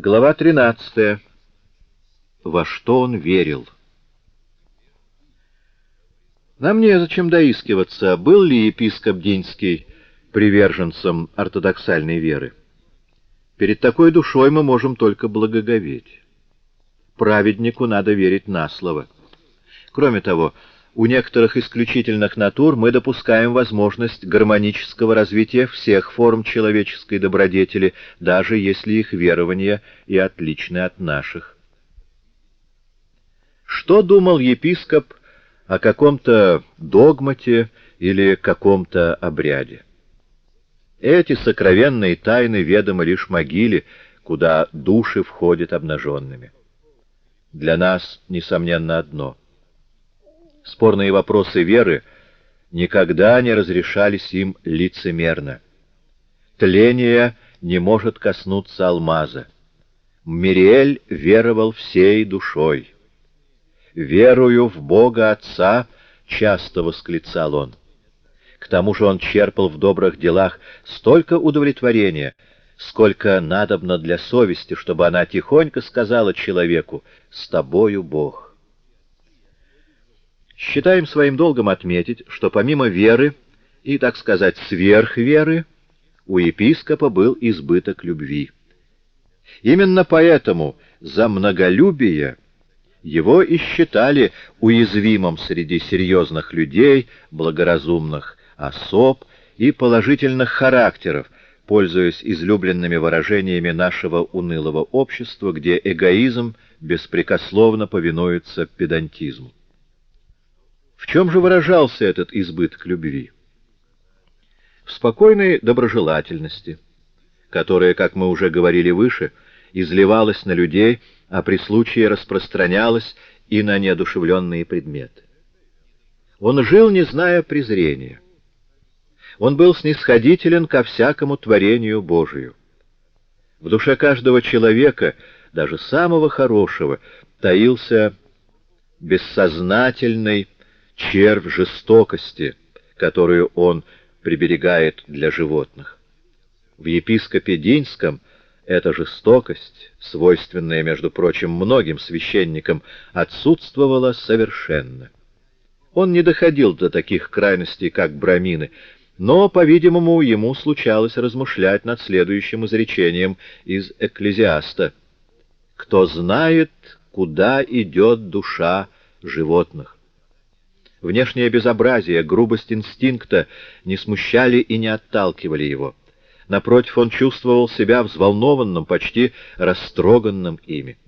Глава 13. Во что он верил? Нам незачем доискиваться, был ли епископ Динский приверженцем ортодоксальной веры. Перед такой душой мы можем только благоговеть. Праведнику надо верить на слово. Кроме того, у некоторых исключительных натур мы допускаем возможность гармонического развития всех форм человеческой добродетели, даже если их верования и отличны от наших. Что думал епископ о каком-то догмате или каком-то обряде? Эти сокровенные тайны ведомы лишь могиле, куда души входят обнаженными. Для нас, несомненно, одно — Спорные вопросы веры никогда не разрешались им лицемерно. Тление не может коснуться алмаза. Мириэль веровал всей душой. «Верую в Бога Отца», — часто восклицал он. К тому же он черпал в добрых делах столько удовлетворения, сколько надобно для совести, чтобы она тихонько сказала человеку «С тобою Бог». Считаем своим долгом отметить, что помимо веры и, так сказать, сверхверы, у епископа был избыток любви. Именно поэтому за многолюбие его и считали уязвимым среди серьезных людей, благоразумных особ и положительных характеров, пользуясь излюбленными выражениями нашего унылого общества, где эгоизм беспрекословно повинуется педантизму. В чем же выражался этот избыток любви? В спокойной доброжелательности, которая, как мы уже говорили выше, изливалась на людей, а при случае распространялась и на неодушевленные предметы. Он жил, не зная презрения. Он был снисходителен ко всякому творению Божию. В душе каждого человека, даже самого хорошего, таился бессознательный, червь жестокости, которую он приберегает для животных. В епископе Динском эта жестокость, свойственная, между прочим, многим священникам, отсутствовала совершенно. Он не доходил до таких крайностей, как брамины, но, по-видимому, ему случалось размышлять над следующим изречением из «Экклезиаста». «Кто знает, куда идет душа животных?» Внешнее безобразие, грубость инстинкта не смущали и не отталкивали его. Напротив, он чувствовал себя взволнованным, почти растроганным ими.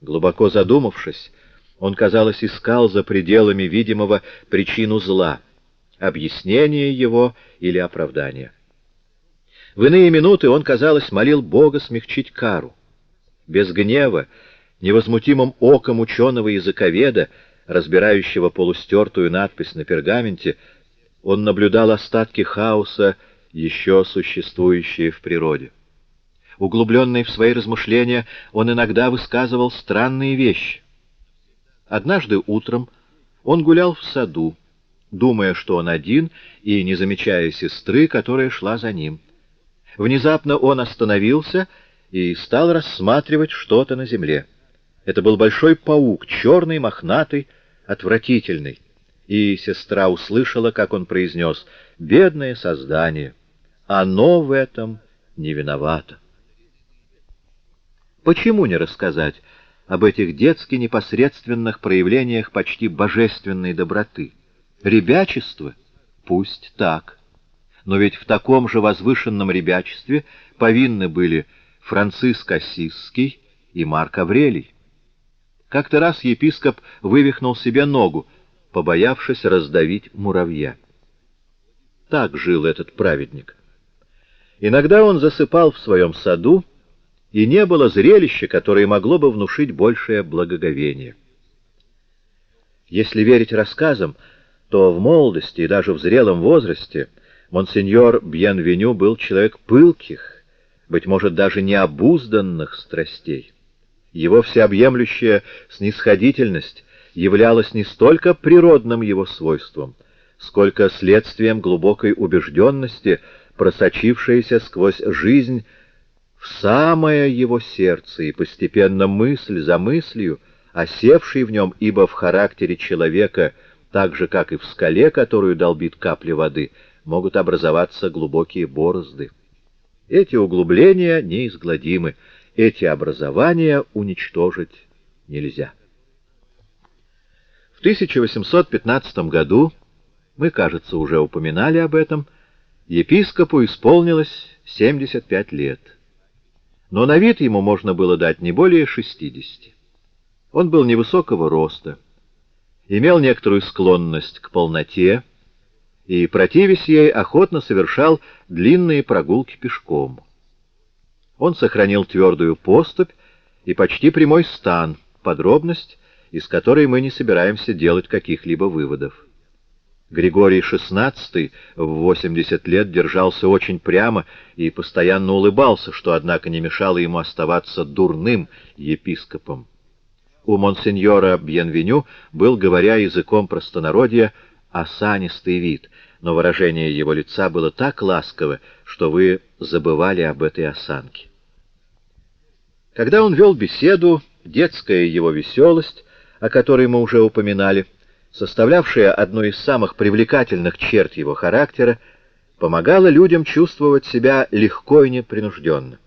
Глубоко задумавшись, он, казалось, искал за пределами видимого причину зла, объяснение его или оправдание. В иные минуты он, казалось, молил Бога смягчить кару. Без гнева, невозмутимым оком ученого-языковеда, разбирающего полустертую надпись на пергаменте, он наблюдал остатки хаоса, еще существующие в природе. Углубленный в свои размышления, он иногда высказывал странные вещи. Однажды утром он гулял в саду, думая, что он один, и не замечая сестры, которая шла за ним. Внезапно он остановился и стал рассматривать что-то на земле. Это был большой паук, черный, мохнатый, отвратительный. И сестра услышала, как он произнес «Бедное создание! Оно в этом не виновато». Почему не рассказать об этих детски непосредственных проявлениях почти божественной доброты? Ребячество? Пусть так. Но ведь в таком же возвышенном ребячестве повинны были Франциск Ассизский и Марк Аврелий. Как-то раз епископ вывихнул себе ногу, побоявшись раздавить муравья. Так жил этот праведник. Иногда он засыпал в своем саду, и не было зрелища, которое могло бы внушить большее благоговение. Если верить рассказам, то в молодости и даже в зрелом возрасте монсеньор Бьенвеню был человек пылких, быть может, даже необузданных страстей. Его всеобъемлющая снисходительность являлась не столько природным его свойством, сколько следствием глубокой убежденности, просочившейся сквозь жизнь в самое его сердце, и постепенно мысль за мыслью, осевший в нем, ибо в характере человека, так же, как и в скале, которую долбит капля воды, могут образоваться глубокие борозды. Эти углубления неизгладимы, эти образования уничтожить нельзя. В 1815 году, мы, кажется, уже упоминали об этом, епископу исполнилось 75 лет. Но на вид ему можно было дать не более 60. Он был невысокого роста, имел некоторую склонность к полноте и, противясь ей, охотно совершал длинные прогулки пешком. Он сохранил твердую поступь и почти прямой стан, подробность, из которой мы не собираемся делать каких-либо выводов. Григорий XVI в 80 лет держался очень прямо и постоянно улыбался, что, однако, не мешало ему оставаться дурным епископом. У монсеньора Бьенвеню был, говоря языком простонародья, осанистый вид, но выражение его лица было так ласково, что вы забывали об этой осанке. Когда он вел беседу, детская его веселость о которой мы уже упоминали, составлявшая одну из самых привлекательных черт его характера, помогала людям чувствовать себя легко и непринужденно.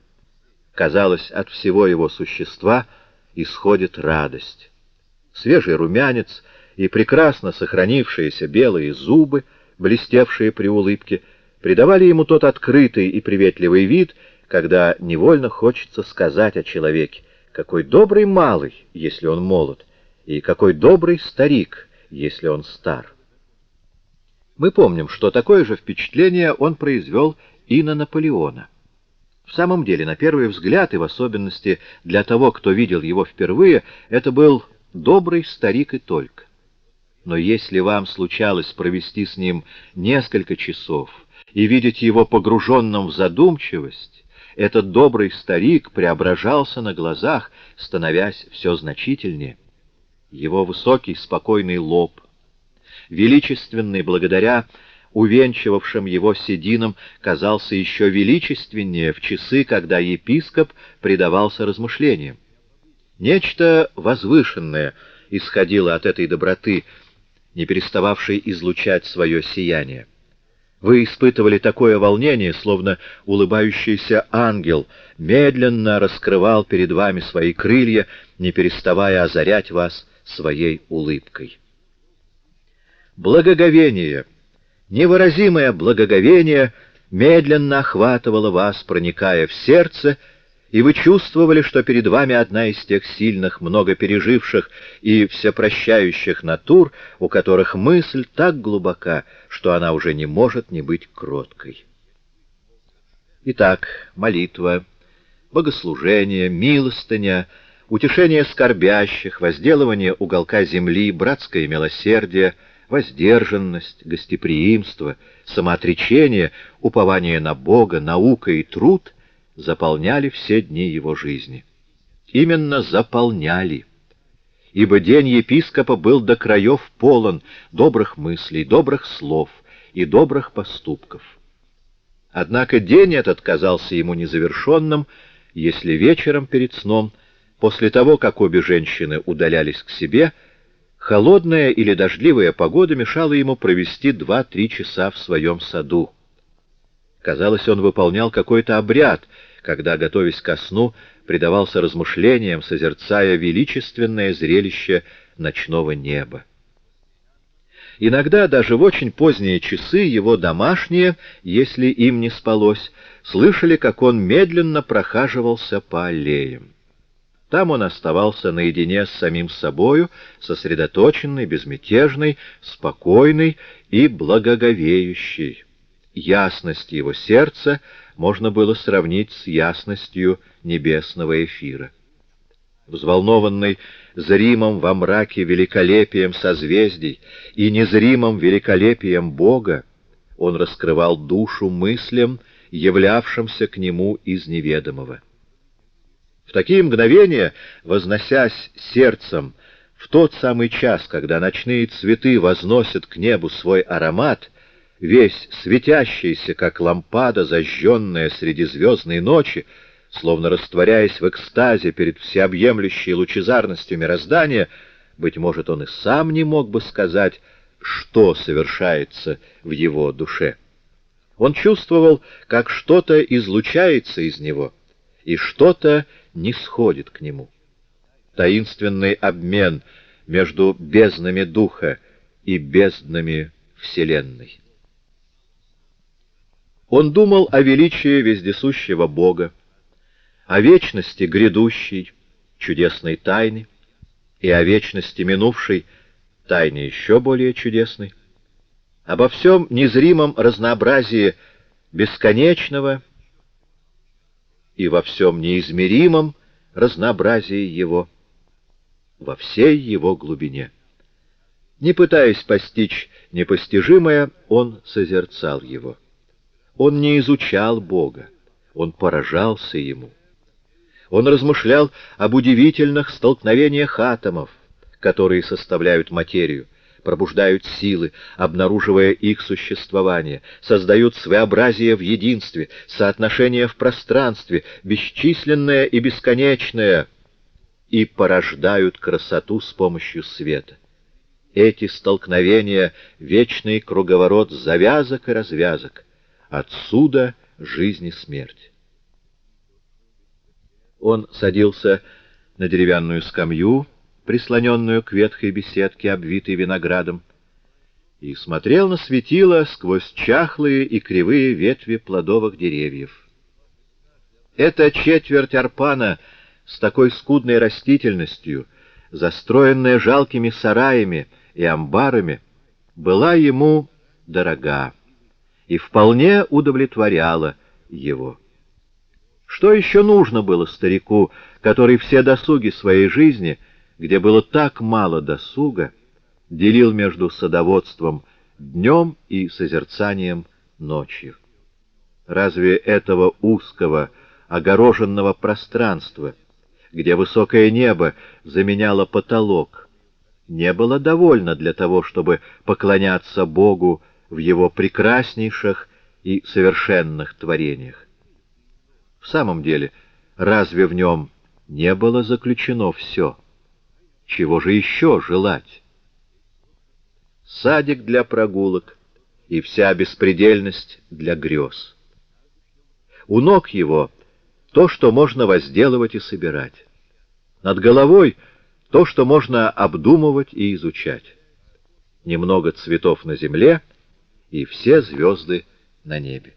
Казалось, от всего его существа исходит радость. Свежий румянец и прекрасно сохранившиеся белые зубы, блестевшие при улыбке, придавали ему тот открытый и приветливый вид, когда невольно хочется сказать о человеке, какой добрый малый, если он молод, и какой добрый старик, если он стар. Мы помним, что такое же впечатление он произвел и на Наполеона. В самом деле, на первый взгляд, и в особенности для того, кто видел его впервые, это был добрый старик и только. Но если вам случалось провести с ним несколько часов и видеть его погруженным в задумчивость, этот добрый старик преображался на глазах, становясь все значительнее его высокий спокойный лоб, величественный благодаря увенчивавшим его сединам, казался еще величественнее в часы, когда епископ предавался размышлениям. Нечто возвышенное исходило от этой доброты, не перестававшей излучать свое сияние. Вы испытывали такое волнение, словно улыбающийся ангел медленно раскрывал перед вами свои крылья, не переставая озарять вас своей улыбкой. Благоговение, невыразимое благоговение медленно охватывало вас, проникая в сердце, и вы чувствовали, что перед вами одна из тех сильных, много переживших и всепрощающих натур, у которых мысль так глубока, что она уже не может не быть кроткой. Итак, молитва, богослужение, милостыня — утешение скорбящих, возделывание уголка земли, братское милосердие, воздержанность, гостеприимство, самоотречение, упование на Бога, наука и труд заполняли все дни его жизни. Именно заполняли, ибо день епископа был до краев полон добрых мыслей, добрых слов и добрых поступков. Однако день этот казался ему незавершенным, если вечером перед сном — После того, как обе женщины удалялись к себе, холодная или дождливая погода мешала ему провести два-три часа в своем саду. Казалось, он выполнял какой-то обряд, когда, готовясь ко сну, предавался размышлениям, созерцая величественное зрелище ночного неба. Иногда даже в очень поздние часы его домашние, если им не спалось, слышали, как он медленно прохаживался по аллеям. Там он оставался наедине с самим собою, сосредоточенный, безмятежный, спокойный и благоговеющий. Ясность его сердца можно было сравнить с ясностью небесного эфира. Взволнованный зримым во мраке великолепием созвездий и незримым великолепием Бога, он раскрывал душу мыслям, являвшимся к нему из неведомого. В такие мгновения, возносясь сердцем, в тот самый час, когда ночные цветы возносят к небу свой аромат, весь светящийся, как лампада, зажженная среди звездной ночи, словно растворяясь в экстазе перед всеобъемлющей лучезарностью мироздания, быть может, он и сам не мог бы сказать, что совершается в его душе. Он чувствовал, как что-то излучается из него, и что-то не сходит к нему. Таинственный обмен между безднами духа и безднами Вселенной. Он думал о величии вездесущего Бога, о вечности грядущей, чудесной тайны, и о вечности минувшей, тайне еще более чудесной, обо всем незримом разнообразии бесконечного и во всем неизмеримом разнообразии его, во всей его глубине. Не пытаясь постичь непостижимое, он созерцал его. Он не изучал Бога, он поражался ему. Он размышлял об удивительных столкновениях атомов, которые составляют материю, пробуждают силы, обнаруживая их существование, создают своеобразие в единстве, соотношение в пространстве, бесчисленное и бесконечное, и порождают красоту с помощью света. Эти столкновения — вечный круговорот завязок и развязок, отсюда жизнь и смерть. Он садился на деревянную скамью, прислоненную к ветхой беседке, обвитой виноградом, и смотрел на светило сквозь чахлые и кривые ветви плодовых деревьев. Эта четверть арпана с такой скудной растительностью, застроенная жалкими сараями и амбарами, была ему дорога и вполне удовлетворяла его. Что еще нужно было старику, который все досуги своей жизни, где было так мало досуга, делил между садоводством днем и созерцанием ночью? Разве этого узкого, огороженного пространства, где высокое небо заменяло потолок, не было довольно для того, чтобы поклоняться Богу в его прекраснейших и совершенных творениях? В самом деле, разве в нем не было заключено все? Чего же еще желать? Садик для прогулок и вся беспредельность для грез. У ног его то, что можно возделывать и собирать. Над головой то, что можно обдумывать и изучать. Немного цветов на земле и все звезды на небе.